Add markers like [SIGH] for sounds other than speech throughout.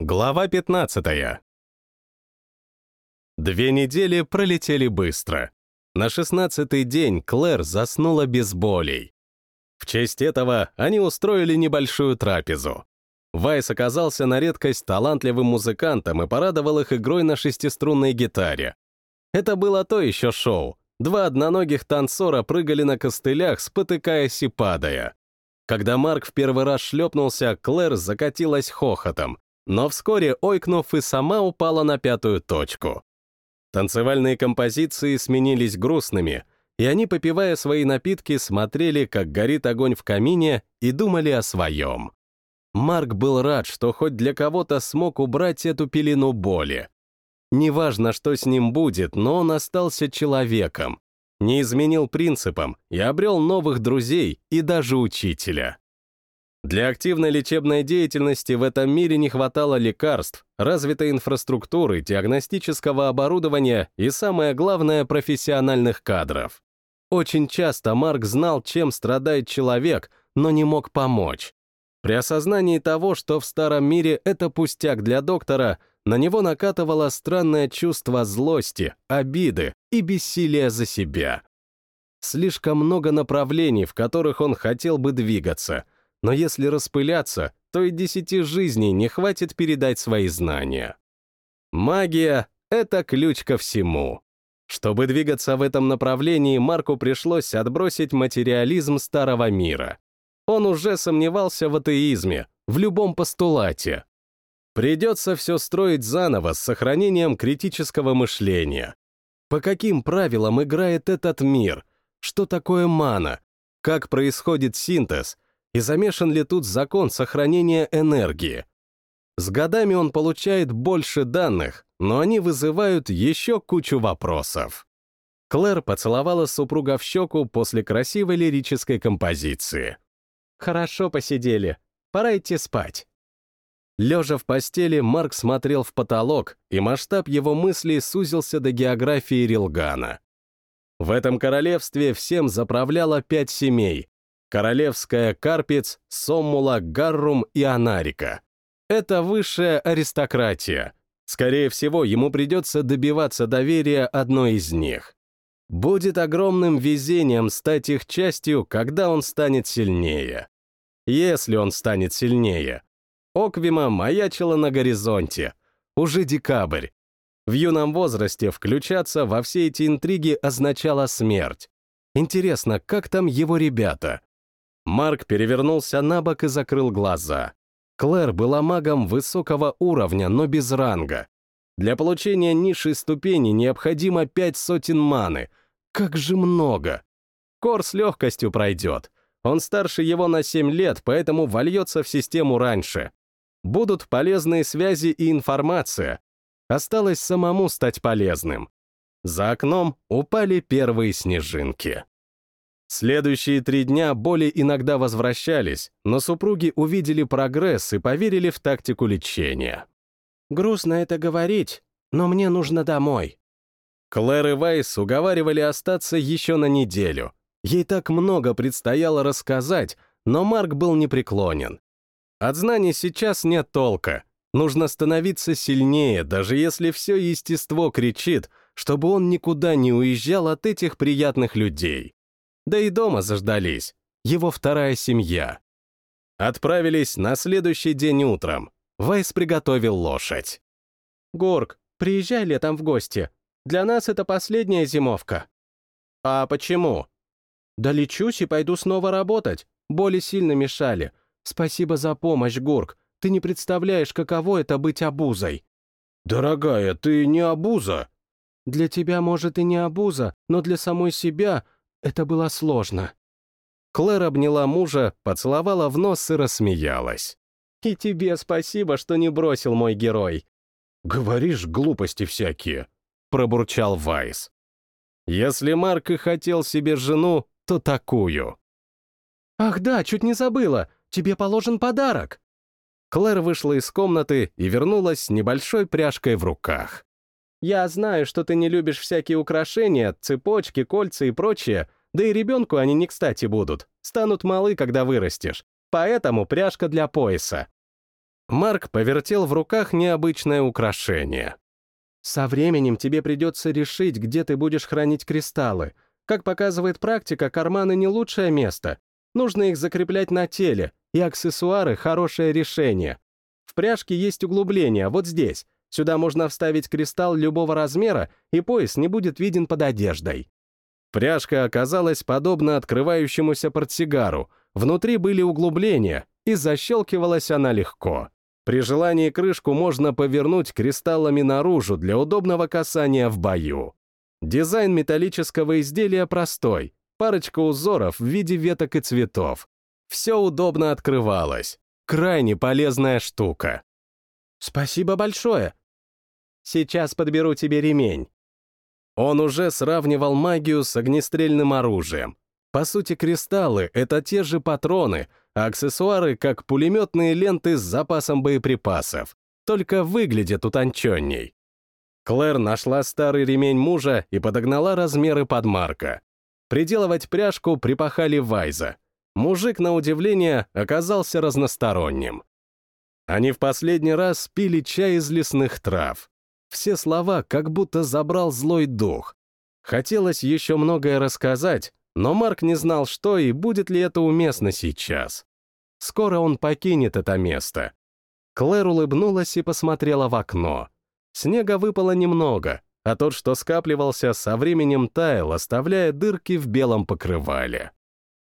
Глава 15. Две недели пролетели быстро. На шестнадцатый день Клэр заснула без болей. В честь этого они устроили небольшую трапезу. Вайс оказался на редкость талантливым музыкантом и порадовал их игрой на шестиструнной гитаре. Это было то еще шоу. Два одноногих танцора прыгали на костылях, спотыкаясь и падая. Когда Марк в первый раз шлепнулся, Клэр закатилась хохотом, но вскоре, ойкнув, и сама упала на пятую точку. Танцевальные композиции сменились грустными, и они, попивая свои напитки, смотрели, как горит огонь в камине, и думали о своем. Марк был рад, что хоть для кого-то смог убрать эту пелену боли. Неважно, что с ним будет, но он остался человеком, не изменил принципам и обрел новых друзей и даже учителя. Для активной лечебной деятельности в этом мире не хватало лекарств, развитой инфраструктуры, диагностического оборудования и, самое главное, профессиональных кадров. Очень часто Марк знал, чем страдает человек, но не мог помочь. При осознании того, что в старом мире это пустяк для доктора, на него накатывало странное чувство злости, обиды и бессилия за себя. Слишком много направлений, в которых он хотел бы двигаться — но если распыляться, то и десяти жизней не хватит передать свои знания. Магия — это ключ ко всему. Чтобы двигаться в этом направлении, Марку пришлось отбросить материализм старого мира. Он уже сомневался в атеизме, в любом постулате. Придется все строить заново с сохранением критического мышления. По каким правилам играет этот мир? Что такое мана? Как происходит синтез? И замешан ли тут закон сохранения энергии? С годами он получает больше данных, но они вызывают еще кучу вопросов. Клэр поцеловала супруга в щеку после красивой лирической композиции. «Хорошо посидели. Пора идти спать». Лежа в постели, Марк смотрел в потолок, и масштаб его мыслей сузился до географии Рилгана. В этом королевстве всем заправляло пять семей, Королевская Карпец, Соммула, Гаррум и Анарика. Это высшая аристократия. Скорее всего, ему придется добиваться доверия одной из них. Будет огромным везением стать их частью, когда он станет сильнее. Если он станет сильнее. Оквима маячила на горизонте. Уже декабрь. В юном возрасте включаться во все эти интриги означало смерть. Интересно, как там его ребята? Марк перевернулся на бок и закрыл глаза. Клэр была магом высокого уровня, но без ранга. Для получения низшей ступени необходимо пять сотен маны. Как же много! Кор с легкостью пройдет. Он старше его на семь лет, поэтому вольется в систему раньше. Будут полезные связи и информация. Осталось самому стать полезным. За окном упали первые снежинки. Следующие три дня боли иногда возвращались, но супруги увидели прогресс и поверили в тактику лечения. «Грустно это говорить, но мне нужно домой». Клэр и Вайс уговаривали остаться еще на неделю. Ей так много предстояло рассказать, но Марк был непреклонен. От знаний сейчас нет толка. Нужно становиться сильнее, даже если все естество кричит, чтобы он никуда не уезжал от этих приятных людей. Да и дома заждались. Его вторая семья. Отправились на следующий день утром. Вайс приготовил лошадь. «Горг, приезжай летом в гости. Для нас это последняя зимовка». «А почему?» «Да лечусь и пойду снова работать. Боли сильно мешали. Спасибо за помощь, Горг. Ты не представляешь, каково это быть обузой». «Дорогая, ты не обуза». «Для тебя, может, и не обуза, но для самой себя это было сложно. Клэр обняла мужа, поцеловала в нос и рассмеялась. «И тебе спасибо, что не бросил мой герой». «Говоришь глупости всякие», — пробурчал Вайс. «Если Марк и хотел себе жену, то такую». «Ах да, чуть не забыла, тебе положен подарок». Клэр вышла из комнаты и вернулась с небольшой пряжкой в руках. «Я знаю, что ты не любишь всякие украшения, цепочки, кольца и прочее, да и ребенку они не кстати будут, станут малы, когда вырастешь. Поэтому пряжка для пояса. Марк повертел в руках необычное украшение. «Со временем тебе придется решить, где ты будешь хранить кристаллы. Как показывает практика, карманы не лучшее место. Нужно их закреплять на теле, и аксессуары — хорошее решение. В пряжке есть углубление, вот здесь. Сюда можно вставить кристалл любого размера, и пояс не будет виден под одеждой. Пряжка оказалась подобна открывающемуся портсигару. Внутри были углубления, и защелкивалась она легко. При желании крышку можно повернуть кристаллами наружу для удобного касания в бою. Дизайн металлического изделия простой, парочка узоров в виде веток и цветов. Все удобно открывалось. Крайне полезная штука. «Спасибо большое!» «Сейчас подберу тебе ремень». Он уже сравнивал магию с огнестрельным оружием. По сути, кристаллы — это те же патроны, а аксессуары — как пулеметные ленты с запасом боеприпасов, только выглядят утонченней. Клэр нашла старый ремень мужа и подогнала размеры под Марка. Приделывать пряжку припахали Вайза. Мужик, на удивление, оказался разносторонним. Они в последний раз пили чай из лесных трав. Все слова как будто забрал злой дух. Хотелось еще многое рассказать, но Марк не знал, что и будет ли это уместно сейчас. Скоро он покинет это место. Клэр улыбнулась и посмотрела в окно. Снега выпало немного, а тот, что скапливался, со временем таял, оставляя дырки в белом покрывале.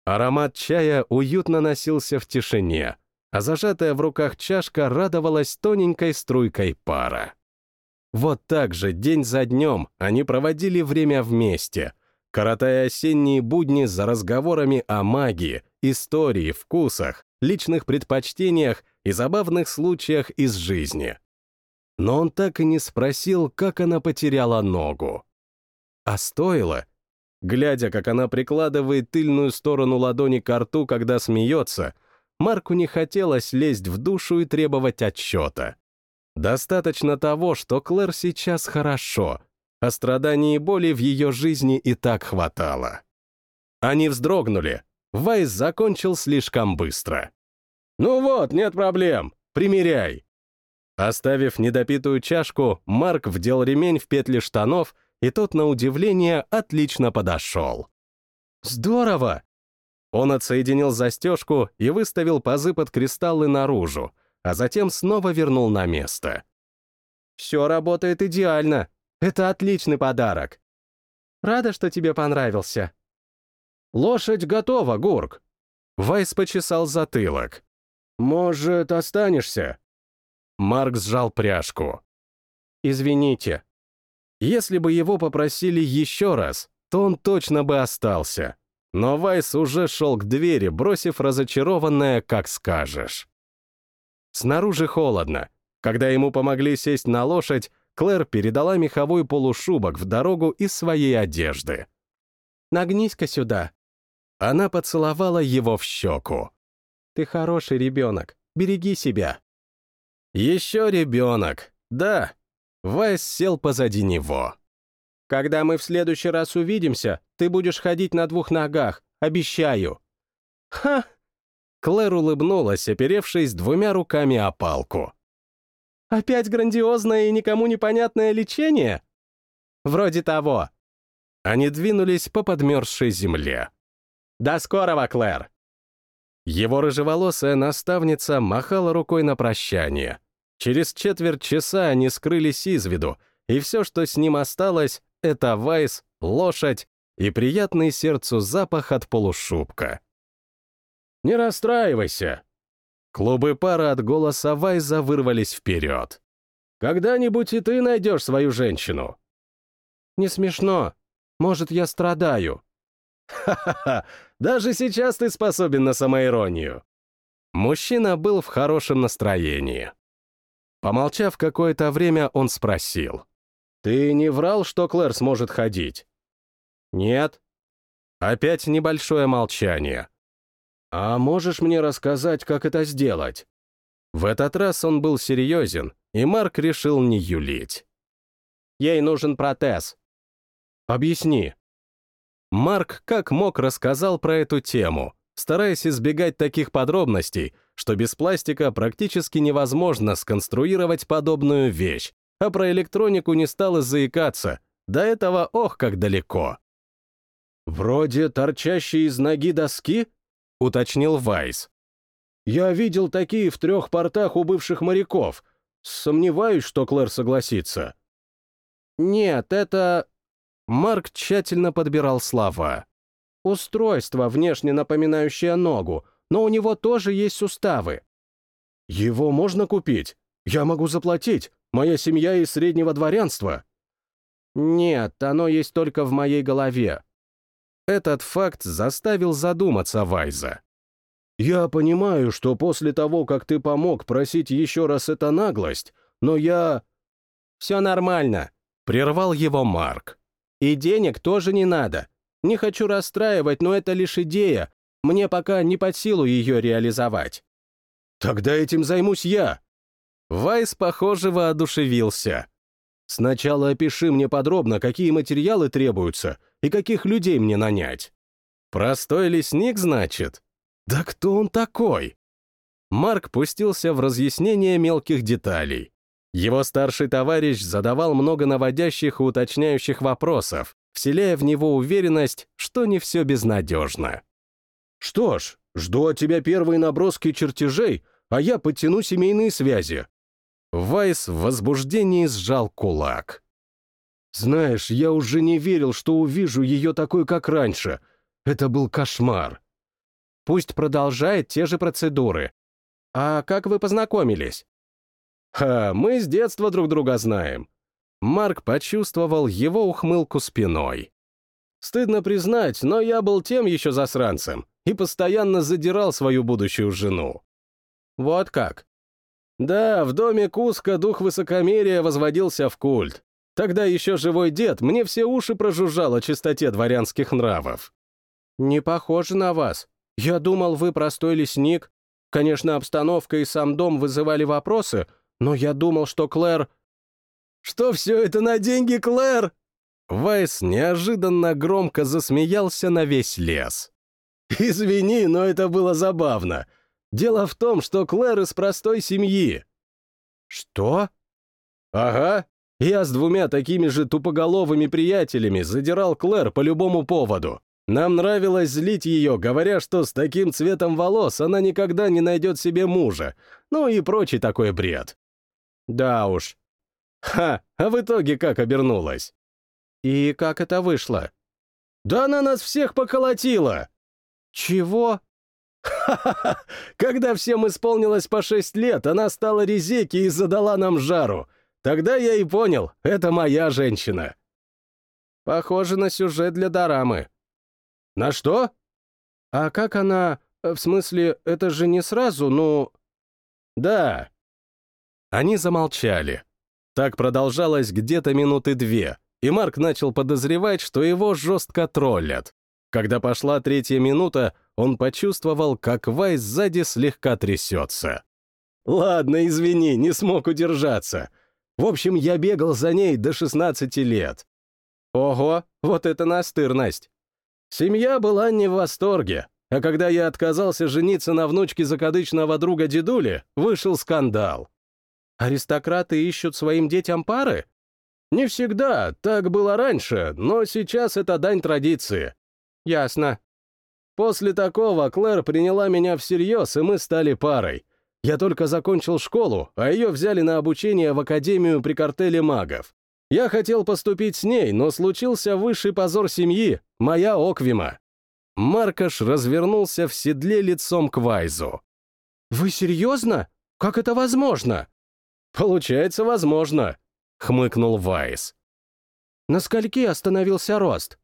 Аромат чая уютно носился в тишине, а зажатая в руках чашка радовалась тоненькой струйкой пара. Вот так же день за днем они проводили время вместе, коротая осенние будни за разговорами о магии, истории, вкусах, личных предпочтениях и забавных случаях из жизни но он так и не спросил, как она потеряла ногу. А стоило? Глядя, как она прикладывает тыльную сторону ладони к рту, когда смеется, Марку не хотелось лезть в душу и требовать отчета. Достаточно того, что Клэр сейчас хорошо, а страданий и боли в ее жизни и так хватало. Они вздрогнули. Вайс закончил слишком быстро. «Ну вот, нет проблем. Примеряй». Оставив недопитую чашку, Марк вдел ремень в петли штанов, и тот, на удивление, отлично подошел. «Здорово!» Он отсоединил застежку и выставил пазы под кристаллы наружу, а затем снова вернул на место. «Все работает идеально. Это отличный подарок. Рада, что тебе понравился». «Лошадь готова, Гурк!» Вайс почесал затылок. «Может, останешься?» Марк сжал пряжку. «Извините. Если бы его попросили еще раз, то он точно бы остался. Но Вайс уже шел к двери, бросив разочарованное «как скажешь». Снаружи холодно. Когда ему помогли сесть на лошадь, Клэр передала меховой полушубок в дорогу из своей одежды. «Нагнись-ка сюда». Она поцеловала его в щеку. «Ты хороший ребенок, береги себя». Еще ребенок, да. Вайс сел позади него. Когда мы в следующий раз увидимся, ты будешь ходить на двух ногах, обещаю. Ха! Клэр улыбнулась, оперевшись двумя руками о палку. «Опять грандиозное и никому непонятное лечение?» «Вроде того». Они двинулись по подмерзшей земле. «До скорого, Клэр!» Его рыжеволосая наставница махала рукой на прощание. Через четверть часа они скрылись из виду, и все, что с ним осталось, это Вайс, лошадь и приятный сердцу запах от полушубка. «Не расстраивайся!» Клубы пара от голоса Вайза вырвались вперед. «Когда-нибудь и ты найдешь свою женщину!» «Не смешно. Может, я страдаю?» «Ха-ха-ха! Даже сейчас ты способен на самоиронию!» Мужчина был в хорошем настроении. Помолчав какое-то время, он спросил. «Ты не врал, что Клэр сможет ходить?» «Нет». Опять небольшое молчание. «А можешь мне рассказать, как это сделать?» В этот раз он был серьезен, и Марк решил не юлить. «Ей нужен протез». «Объясни». Марк как мог рассказал про эту тему, стараясь избегать таких подробностей, что без пластика практически невозможно сконструировать подобную вещь, а про электронику не стал и заикаться. До этого ох, как далеко. «Вроде торчащие из ноги доски?» — уточнил Вайс. «Я видел такие в трех портах у бывших моряков. Сомневаюсь, что Клэр согласится». «Нет, это...» Марк тщательно подбирал слова. «Устройство, внешне напоминающее ногу, но у него тоже есть суставы». «Его можно купить? Я могу заплатить. Моя семья из среднего дворянства». «Нет, оно есть только в моей голове. Этот факт заставил задуматься Вайза. «Я понимаю, что после того, как ты помог просить еще раз это наглость, но я...» «Все нормально», — прервал его Марк. «И денег тоже не надо. Не хочу расстраивать, но это лишь идея. Мне пока не под силу ее реализовать». «Тогда этим займусь я». Вайс, похоже, воодушевился. «Сначала опиши мне подробно, какие материалы требуются, и каких людей мне нанять? Простой лесник, значит? Да кто он такой? Марк пустился в разъяснение мелких деталей. Его старший товарищ задавал много наводящих и уточняющих вопросов, вселяя в него уверенность, что не все безнадежно. «Что ж, жду от тебя первые наброски чертежей, а я подтяну семейные связи». Вайс в возбуждении сжал кулак. Знаешь, я уже не верил, что увижу ее такой, как раньше. Это был кошмар. Пусть продолжает те же процедуры. А как вы познакомились? Ха, мы с детства друг друга знаем. Марк почувствовал его ухмылку спиной. Стыдно признать, но я был тем еще засранцем и постоянно задирал свою будущую жену. Вот как. Да, в доме Куска дух высокомерия возводился в культ. Тогда еще живой дед мне все уши прожужжал о чистоте дворянских нравов. «Не похоже на вас. Я думал, вы простой лесник. Конечно, обстановка и сам дом вызывали вопросы, но я думал, что Клэр...» «Что все это на деньги, Клэр?» Вайс неожиданно громко засмеялся на весь лес. «Извини, но это было забавно. Дело в том, что Клэр из простой семьи». «Что?» «Ага, я с двумя такими же тупоголовыми приятелями задирал Клэр по любому поводу. Нам нравилось злить ее, говоря, что с таким цветом волос она никогда не найдет себе мужа, ну и прочий такой бред. Да уж. Ха, а в итоге как обернулась? И как это вышло? Да она нас всех поколотила! Чего? [LAUGHS] Когда всем исполнилось по шесть лет, она стала резеки и задала нам жару. Тогда я и понял, это моя женщина. Похоже на сюжет для дорамы. На что? А как она... В смысле, это же не сразу, ну... Да. Они замолчали. Так продолжалось где-то минуты две, и Марк начал подозревать, что его жестко троллят. Когда пошла третья минута, он почувствовал, как Вайс сзади слегка трясется. «Ладно, извини, не смог удержаться. В общем, я бегал за ней до 16 лет. Ого, вот это настырность. Семья была не в восторге, а когда я отказался жениться на внучке закадычного друга дедули, вышел скандал. Аристократы ищут своим детям пары? Не всегда, так было раньше, но сейчас это дань традиции. Ясно. После такого Клэр приняла меня всерьез, и мы стали парой. Я только закончил школу, а ее взяли на обучение в Академию при картеле магов. Я хотел поступить с ней, но случился высший позор семьи, моя Оквима. Маркаш развернулся в седле лицом к Вайзу. «Вы серьезно? Как это возможно?» «Получается, возможно», — хмыкнул Вайс. «На скольки остановился рост?»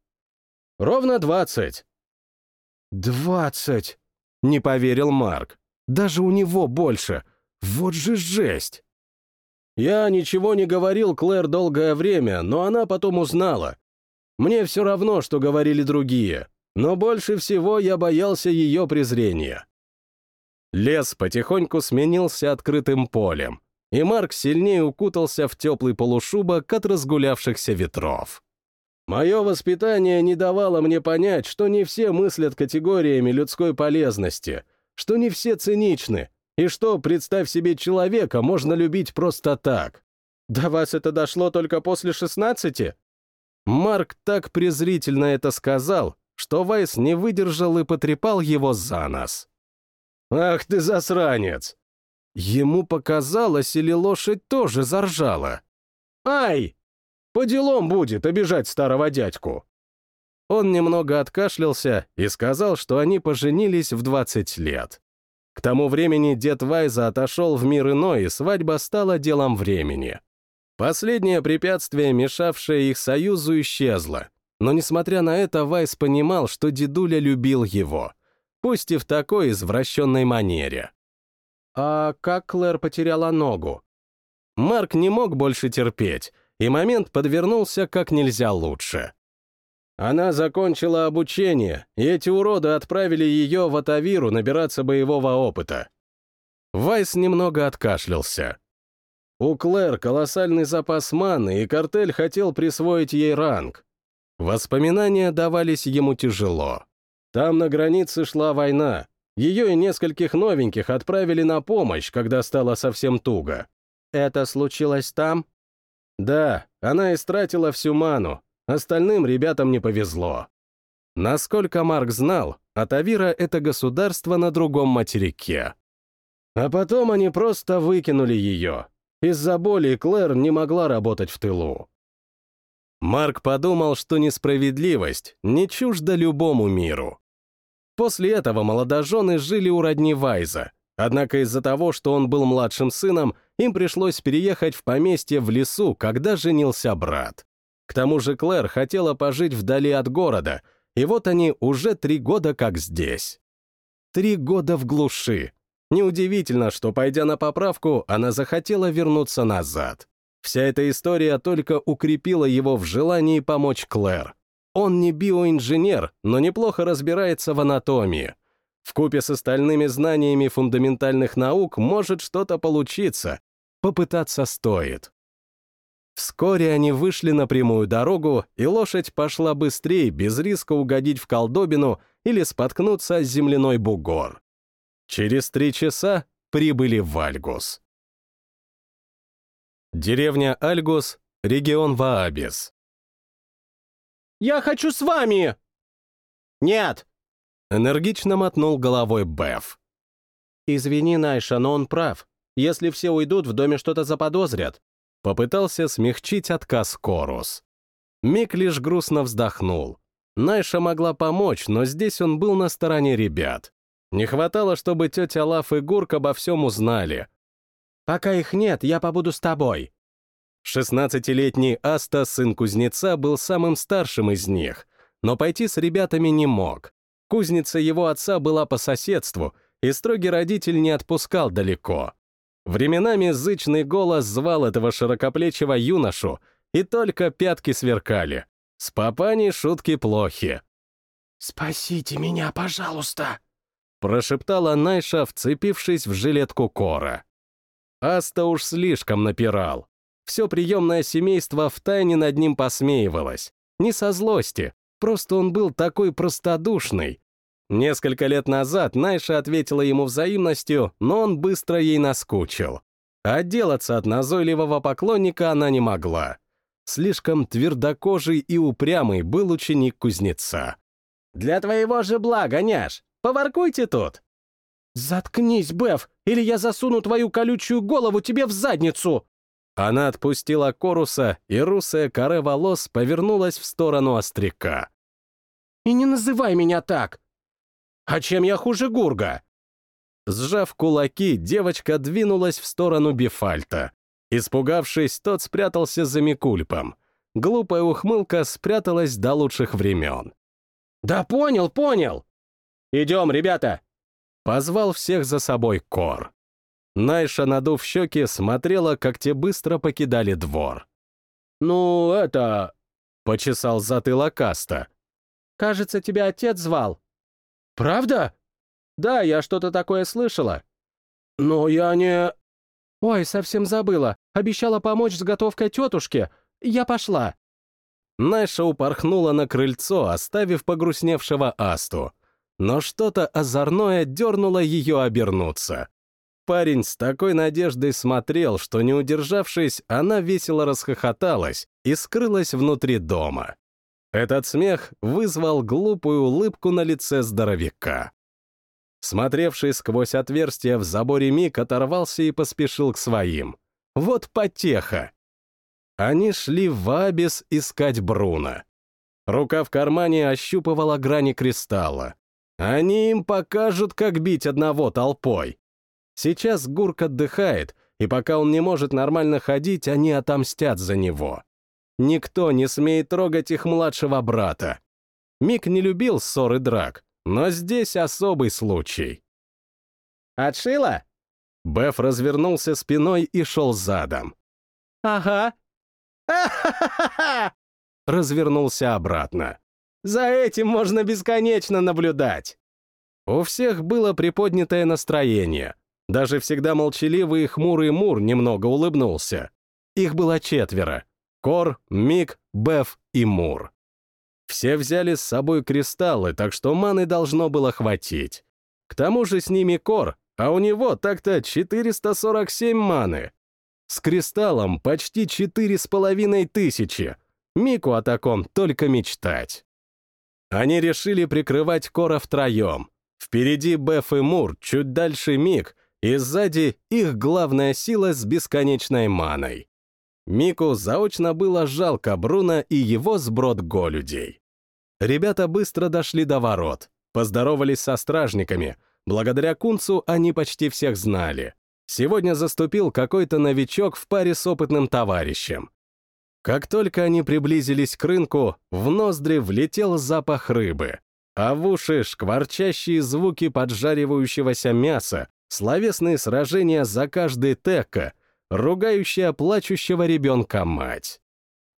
«Ровно двадцать». «Двадцать», — не поверил Марк. Даже у него больше. Вот же жесть! Я ничего не говорил Клэр долгое время, но она потом узнала. Мне все равно, что говорили другие, но больше всего я боялся ее презрения. Лес потихоньку сменился открытым полем, и Марк сильнее укутался в теплый полушубок от разгулявшихся ветров. Мое воспитание не давало мне понять, что не все мыслят категориями людской полезности — что не все циничны, И что, представь себе, человека можно любить просто так? До вас это дошло только после шестнадцати? Марк так презрительно это сказал, что Вайс не выдержал и потрепал его за нос. «Ах ты засранец!» Ему показалось, или лошадь тоже заржала. «Ай! По делам будет обижать старого дядьку!» Он немного откашлялся и сказал, что они поженились в 20 лет. К тому времени дед Вайза отошел в мир иной, и свадьба стала делом времени. Последнее препятствие, мешавшее их союзу, исчезло. Но, несмотря на это, Вайс понимал, что дедуля любил его, пусть и в такой извращенной манере. А как Клэр потеряла ногу? Марк не мог больше терпеть, и момент подвернулся как нельзя лучше. Она закончила обучение, и эти уроды отправили ее в Атавиру набираться боевого опыта. Вайс немного откашлялся. У Клэр колоссальный запас маны, и картель хотел присвоить ей ранг. Воспоминания давались ему тяжело. Там на границе шла война. Ее и нескольких новеньких отправили на помощь, когда стало совсем туго. Это случилось там? Да, она истратила всю ману, Остальным ребятам не повезло. Насколько Марк знал, Атавира — это государство на другом материке. А потом они просто выкинули ее. Из-за боли Клэр не могла работать в тылу. Марк подумал, что несправедливость не чужда любому миру. После этого молодожены жили у родни Вайза, однако из-за того, что он был младшим сыном, им пришлось переехать в поместье в лесу, когда женился брат. К тому же Клэр хотела пожить вдали от города, и вот они уже три года как здесь. Три года в глуши. Неудивительно, что, пойдя на поправку, она захотела вернуться назад. Вся эта история только укрепила его в желании помочь Клэр. Он не биоинженер, но неплохо разбирается в анатомии. Вкупе с остальными знаниями фундаментальных наук может что-то получиться. Попытаться стоит. Вскоре они вышли на прямую дорогу, и лошадь пошла быстрее, без риска угодить в колдобину или споткнуться о земляной бугор. Через три часа прибыли в Альгус. Деревня Альгус, регион Ваабис. «Я хочу с вами!» «Нет!» — энергично мотнул головой Беф. «Извини, Найша, но он прав. Если все уйдут, в доме что-то заподозрят. Попытался смягчить отказ Корус. Мик лишь грустно вздохнул. Найша могла помочь, но здесь он был на стороне ребят. Не хватало, чтобы тетя Лав и Гурк обо всем узнали. «Пока их нет, я побуду с тобой». Шестнадцатилетний Аста, сын кузнеца, был самым старшим из них, но пойти с ребятами не мог. Кузница его отца была по соседству, и строгий родитель не отпускал далеко. Временами зычный голос звал этого широкоплечего юношу, и только пятки сверкали. С папани шутки плохи. «Спасите меня, пожалуйста!» прошептала Найша, вцепившись в жилетку Кора. Аста уж слишком напирал. Все приемное семейство втайне над ним посмеивалось. Не со злости, просто он был такой простодушный, Несколько лет назад Найша ответила ему взаимностью, но он быстро ей наскучил. Отделаться от назойливого поклонника она не могла. Слишком твердокожий и упрямый был ученик кузнеца. «Для твоего же блага, няш! Поваркуйте тут!» «Заткнись, Беф, или я засуну твою колючую голову тебе в задницу!» Она отпустила Коруса, и русая коре волос повернулась в сторону остряка. «И не называй меня так! А чем я хуже Гурга?» Сжав кулаки, девочка двинулась в сторону Бифальта. Испугавшись, тот спрятался за Микульпом. Глупая ухмылка спряталась до лучших времен. «Да понял, понял! Идем, ребята!» Позвал всех за собой Кор. Найша, надув щеки, смотрела, как те быстро покидали двор. «Ну, это...» — почесал затылок Каста. «Кажется, тебя отец звал». «Правда?» «Да, я что-то такое слышала». «Но я не...» «Ой, совсем забыла. Обещала помочь с готовкой тетушке. Я пошла». Найша упорхнула на крыльцо, оставив погрустневшего Асту. Но что-то озорное дернуло ее обернуться. Парень с такой надеждой смотрел, что, не удержавшись, она весело расхохоталась и скрылась внутри дома. Этот смех вызвал глупую улыбку на лице здоровяка. Смотревший сквозь отверстие в заборе Мик оторвался и поспешил к своим. Вот потеха! Они шли в Абис искать Бруно. Рука в кармане ощупывала грани кристалла. Они им покажут, как бить одного толпой. Сейчас Гурк отдыхает, и пока он не может нормально ходить, они отомстят за него. Никто не смеет трогать их младшего брата. Мик не любил ссоры драк, но здесь особый случай. «Отшила?» Беф развернулся спиной и шел задом. «Ага». [LAUGHS] Развернулся обратно. «За этим можно бесконечно наблюдать». У всех было приподнятое настроение, даже всегда молчаливый и хмурый Мур немного улыбнулся. Их было четверо. Кор, Мик, Беф и Мур. Все взяли с собой кристаллы, так что маны должно было хватить. К тому же с ними Кор, а у него так-то 447 маны. С кристаллом почти четыре с половиной тысячи. Мику о таком только мечтать. Они решили прикрывать Кора втроем. Впереди Беф и Мур, чуть дальше Мик, и сзади их главная сила с бесконечной маной. Мику заочно было жалко Бруно и его сброд голюдей. Ребята быстро дошли до ворот, поздоровались со стражниками. Благодаря Кунцу они почти всех знали. Сегодня заступил какой-то новичок в паре с опытным товарищем. Как только они приблизились к рынку, в ноздри влетел запах рыбы, а в уши шкварчащие звуки поджаривающегося мяса, словесные сражения за каждый текка, ругающая плачущего ребенка мать.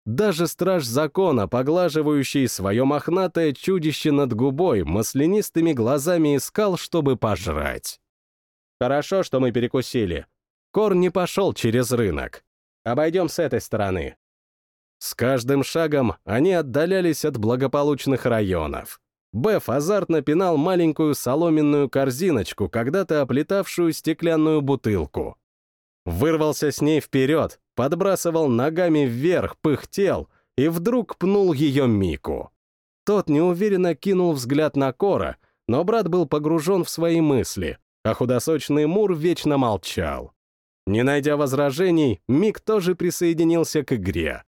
Даже страж закона, поглаживающий свое мохнатое чудище над губой, маслянистыми глазами искал, чтобы пожрать. Хорошо, что мы перекусили. Кор не пошел через рынок. Обойдем с этой стороны. С каждым шагом они отдалялись от благополучных районов. Беф азартно пинал маленькую соломенную корзиночку, когда-то оплетавшую стеклянную бутылку. Вырвался с ней вперед, подбрасывал ногами вверх, пыхтел и вдруг пнул ее Мику. Тот неуверенно кинул взгляд на Кора, но брат был погружен в свои мысли, а худосочный Мур вечно молчал. Не найдя возражений, Мик тоже присоединился к игре.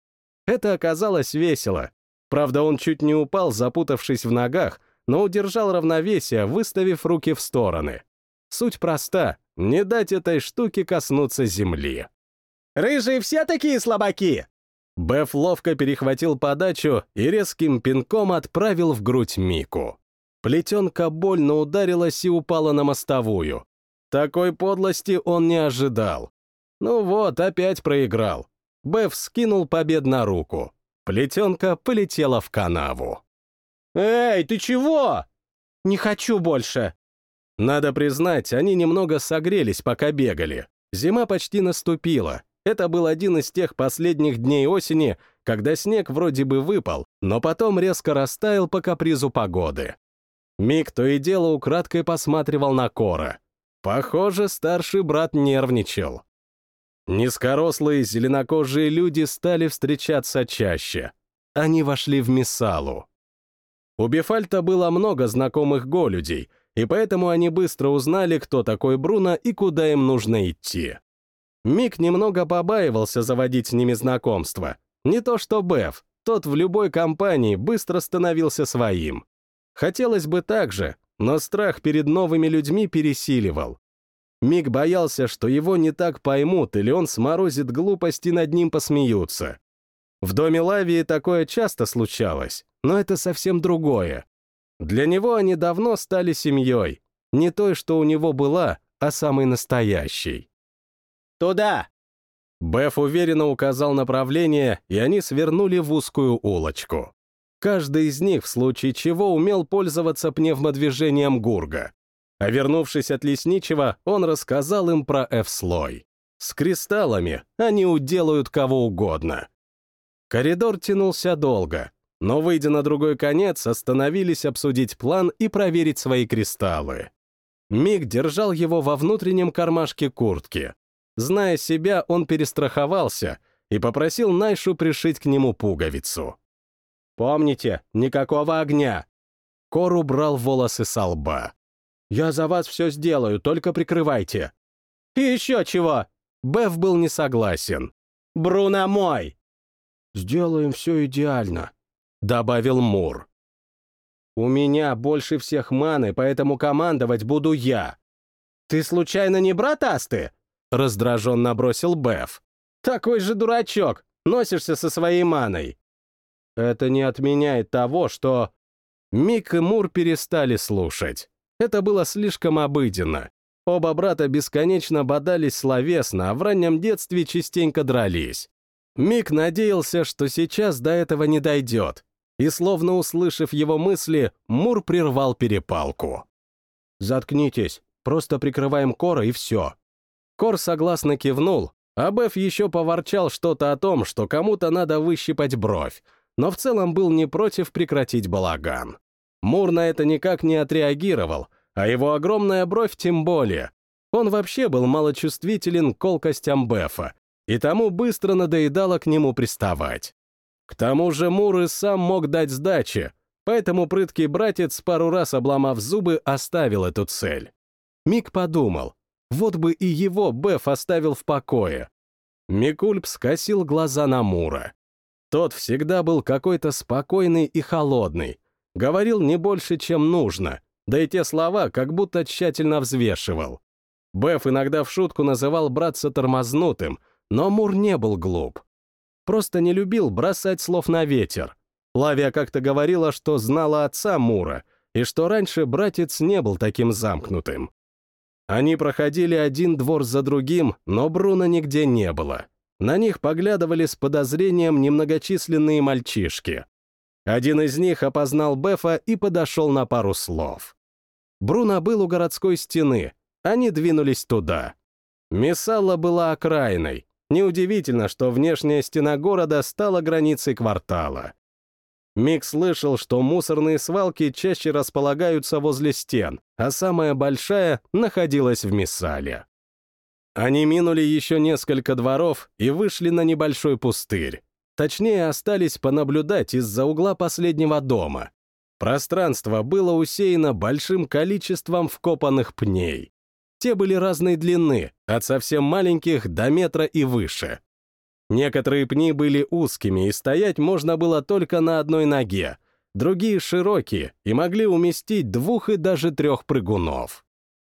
Это оказалось весело, Правда, он чуть не упал, запутавшись в ногах, но удержал равновесие, выставив руки в стороны. Суть проста — не дать этой штуке коснуться земли. «Рыжие все такие слабаки!» Беф ловко перехватил подачу и резким пинком отправил в грудь Мику. Плетенка больно ударилась и упала на мостовую. Такой подлости он не ожидал. Ну вот, опять проиграл. Беф скинул победно руку. Плетенка полетела в канаву. «Эй, ты чего?» «Не хочу больше». Надо признать, они немного согрелись, пока бегали. Зима почти наступила. Это был один из тех последних дней осени, когда снег вроде бы выпал, но потом резко растаял по капризу погоды. Мик то и дело украдкой посматривал на Кора. Похоже, старший брат нервничал. Низкорослые зеленокожие люди стали встречаться чаще. Они вошли в Миссалу. У Бефальта было много знакомых голюдей, и поэтому они быстро узнали, кто такой Бруно и куда им нужно идти. Мик немного побаивался заводить с ними знакомство. Не то что Беф, тот в любой компании быстро становился своим. Хотелось бы так же, но страх перед новыми людьми пересиливал. Миг боялся, что его не так поймут или он сморозит глупости над ним посмеются. В доме Лавии такое часто случалось, но это совсем другое. Для него они давно стали семьей, не той, что у него была, а самой настоящей. «Туда!» Беф уверенно указал направление, и они свернули в узкую улочку. Каждый из них в случае чего умел пользоваться пневмодвижением Гурга. А вернувшись от лесничего, он рассказал им про F-слой. С кристаллами они уделают кого угодно. Коридор тянулся долго, но, выйдя на другой конец, остановились обсудить план и проверить свои кристаллы. Миг держал его во внутреннем кармашке куртки. Зная себя, он перестраховался и попросил Найшу пришить к нему пуговицу. «Помните, никакого огня!» Кор убрал волосы со лба. «Я за вас все сделаю, только прикрывайте!» «И еще чего!» Беф был не согласен. «Бруно мой!» «Сделаем все идеально», — добавил Мур. «У меня больше всех маны, поэтому командовать буду я». «Ты случайно не брат Асты?» — раздраженно бросил Беф. «Такой же дурачок, носишься со своей маной». «Это не отменяет того, что...» Мик и Мур перестали слушать. Это было слишком обыденно. Оба брата бесконечно бодались словесно, а в раннем детстве частенько дрались. Мик надеялся, что сейчас до этого не дойдет, и, словно услышав его мысли, Мур прервал перепалку. «Заткнитесь, просто прикрываем Кора и все». Кор согласно кивнул, а Беф еще поворчал что-то о том, что кому-то надо выщипать бровь, но в целом был не против прекратить балаган. Мур на это никак не отреагировал, а его огромная бровь тем более. Он вообще был малочувствителен к колкостям Бефа, и тому быстро надоедало к нему приставать. К тому же Мур и сам мог дать сдачи, поэтому прыткий братец, пару раз обломав зубы, оставил эту цель. Мик подумал, вот бы и его Беф оставил в покое. Микульп скосил глаза на Мура. Тот всегда был какой-то спокойный и холодный, говорил не больше, чем нужно, да и те слова как будто тщательно взвешивал. Беф иногда в шутку называл братца тормознутым, но Мур не был глуп. Просто не любил бросать слов на ветер. Лавия как-то говорила, что знала отца Мура, и что раньше братец не был таким замкнутым. Они проходили один двор за другим, но Бруно нигде не было. На них поглядывали с подозрением немногочисленные мальчишки. Один из них опознал Бефа и подошел на пару слов. Бруно был у городской стены, они двинулись туда. Мессалла была окраиной. Неудивительно, что внешняя стена города стала границей квартала. Мик слышал, что мусорные свалки чаще располагаются возле стен, а самая большая находилась в Миссале. Они минули еще несколько дворов и вышли на небольшой пустырь. Точнее, остались понаблюдать из-за угла последнего дома. Пространство было усеяно большим количеством вкопанных пней. Те были разной длины, от совсем маленьких до метра и выше. Некоторые пни были узкими, и стоять можно было только на одной ноге, другие широкие и могли уместить двух и даже трех прыгунов.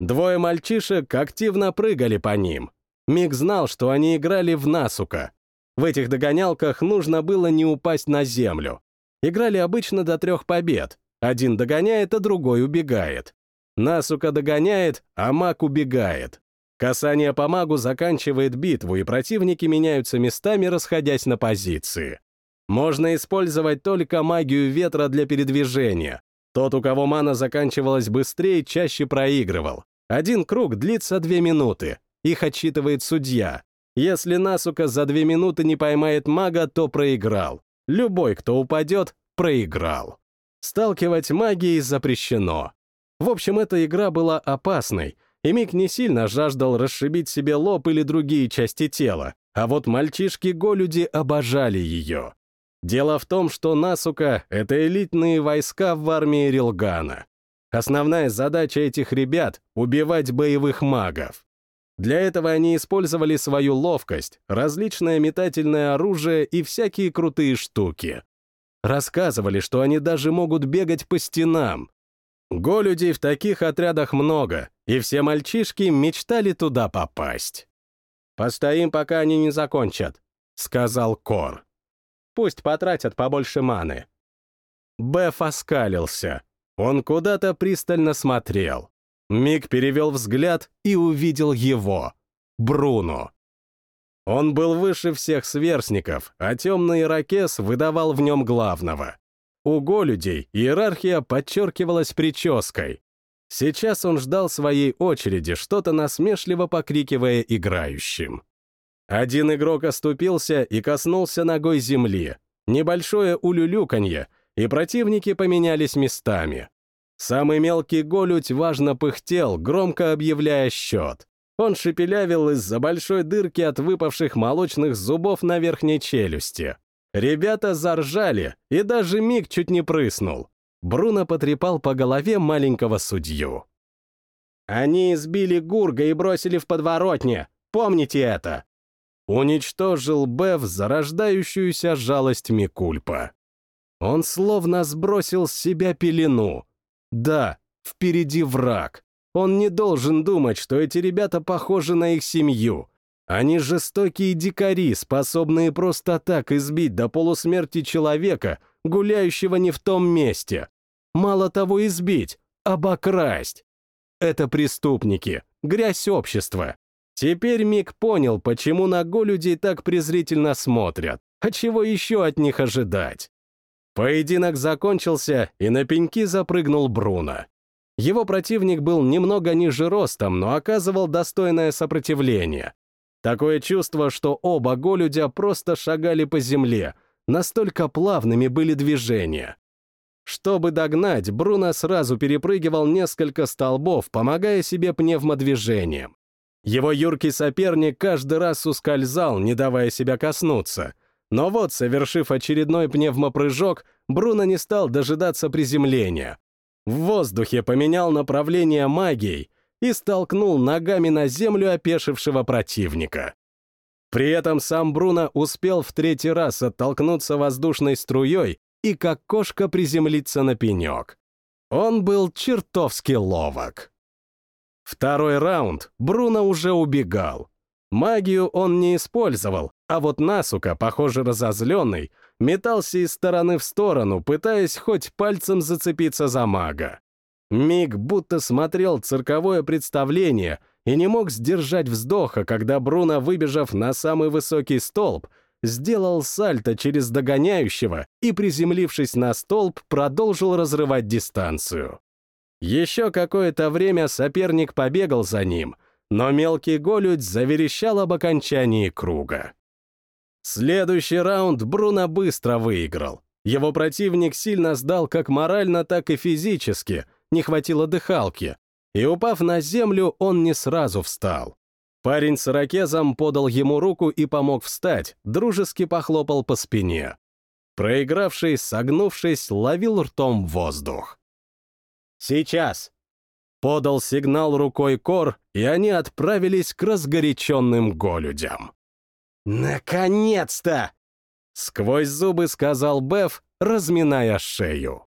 Двое мальчишек активно прыгали по ним. Миг знал, что они играли в насука. В этих догонялках нужно было не упасть на землю. Играли обычно до трех побед. Один догоняет, а другой убегает. Насука догоняет, а маг убегает. Касание по магу заканчивает битву, и противники меняются местами, расходясь на позиции. Можно использовать только магию ветра для передвижения. Тот, у кого мана заканчивалась быстрее, чаще проигрывал. Один круг длится две минуты. Их отчитывает судья. Если Насука за две минуты не поймает мага, то проиграл. Любой, кто упадет, проиграл. Сталкивать магией запрещено. В общем, эта игра была опасной, и Мик не сильно жаждал расшибить себе лоб или другие части тела, а вот мальчишки-голюди обожали ее. Дело в том, что Насука — это элитные войска в армии Рилгана. Основная задача этих ребят — убивать боевых магов. Для этого они использовали свою ловкость, различное метательное оружие и всякие крутые штуки. Рассказывали, что они даже могут бегать по стенам, Голюдей в таких отрядах много, и все мальчишки мечтали туда попасть. «Постоим, пока они не закончат», — сказал Кор. «Пусть потратят побольше маны». Беф оскалился. Он куда-то пристально смотрел. Миг перевел взгляд и увидел его, Бруно. Он был выше всех сверстников, а темный ирокез выдавал в нем главного. У голюдей иерархия подчеркивалась прической. Сейчас он ждал своей очереди, что-то насмешливо покрикивая играющим. Один игрок оступился и коснулся ногой земли. Небольшое улюлюканье, и противники поменялись местами. Самый мелкий голють важно пыхтел, громко объявляя счет. Он шепелявил из-за большой дырки от выпавших молочных зубов на верхней челюсти. Ребята заржали, и даже Миг чуть не прыснул. Бруно потрепал по голове маленького судью. «Они избили Гурга и бросили в подворотне. Помните это!» Уничтожил Бев зарождающуюся жалость Микульпа. Он словно сбросил с себя пелену. Да, впереди враг. Он не должен думать, что эти ребята похожи на их семью. Они жестокие дикари, способные просто так избить до полусмерти человека, гуляющего не в том месте. Мало того избить, обокрасть. Это преступники, грязь общества. Теперь Мик понял, почему на голюдей так презрительно смотрят. А чего еще от них ожидать? Поединок закончился, и на пеньки запрыгнул Бруно. Его противник был немного ниже ростом, но оказывал достойное сопротивление. Такое чувство, что оба голюдя просто шагали по земле, настолько плавными были движения. Чтобы догнать, Бруно сразу перепрыгивал несколько столбов, помогая себе пневмодвижением. Его юркий соперник каждый раз ускользал, не давая себя коснуться. Но вот, совершив очередной пневмопрыжок, Бруно не стал дожидаться приземления. В воздухе поменял направление магией и столкнул ногами на землю опешившего противника. При этом сам Бруно успел в третий раз оттолкнуться воздушной струей и как кошка приземлиться на пенек. Он был чертовски ловок. Второй раунд Бруно уже убегал. Магию он не использовал, а вот Насука, похоже разозленный, метался из стороны в сторону, пытаясь хоть пальцем зацепиться за мага. Миг будто смотрел цирковое представление и не мог сдержать вздоха, когда Бруно, выбежав на самый высокий столб, сделал сальто через догоняющего и, приземлившись на столб, продолжил разрывать дистанцию. Еще какое-то время соперник побегал за ним, но мелкий голють заверещал об окончании круга. Следующий раунд Бруно быстро выиграл. Его противник сильно сдал как морально, так и физически, не хватило дыхалки, и, упав на землю, он не сразу встал. Парень с ракезом подал ему руку и помог встать, дружески похлопал по спине. Проигравший, согнувшись, ловил ртом воздух. «Сейчас!» Подал сигнал рукой Кор, и они отправились к разгоряченным голюдям. «Наконец-то!» Сквозь зубы сказал Беф, разминая шею.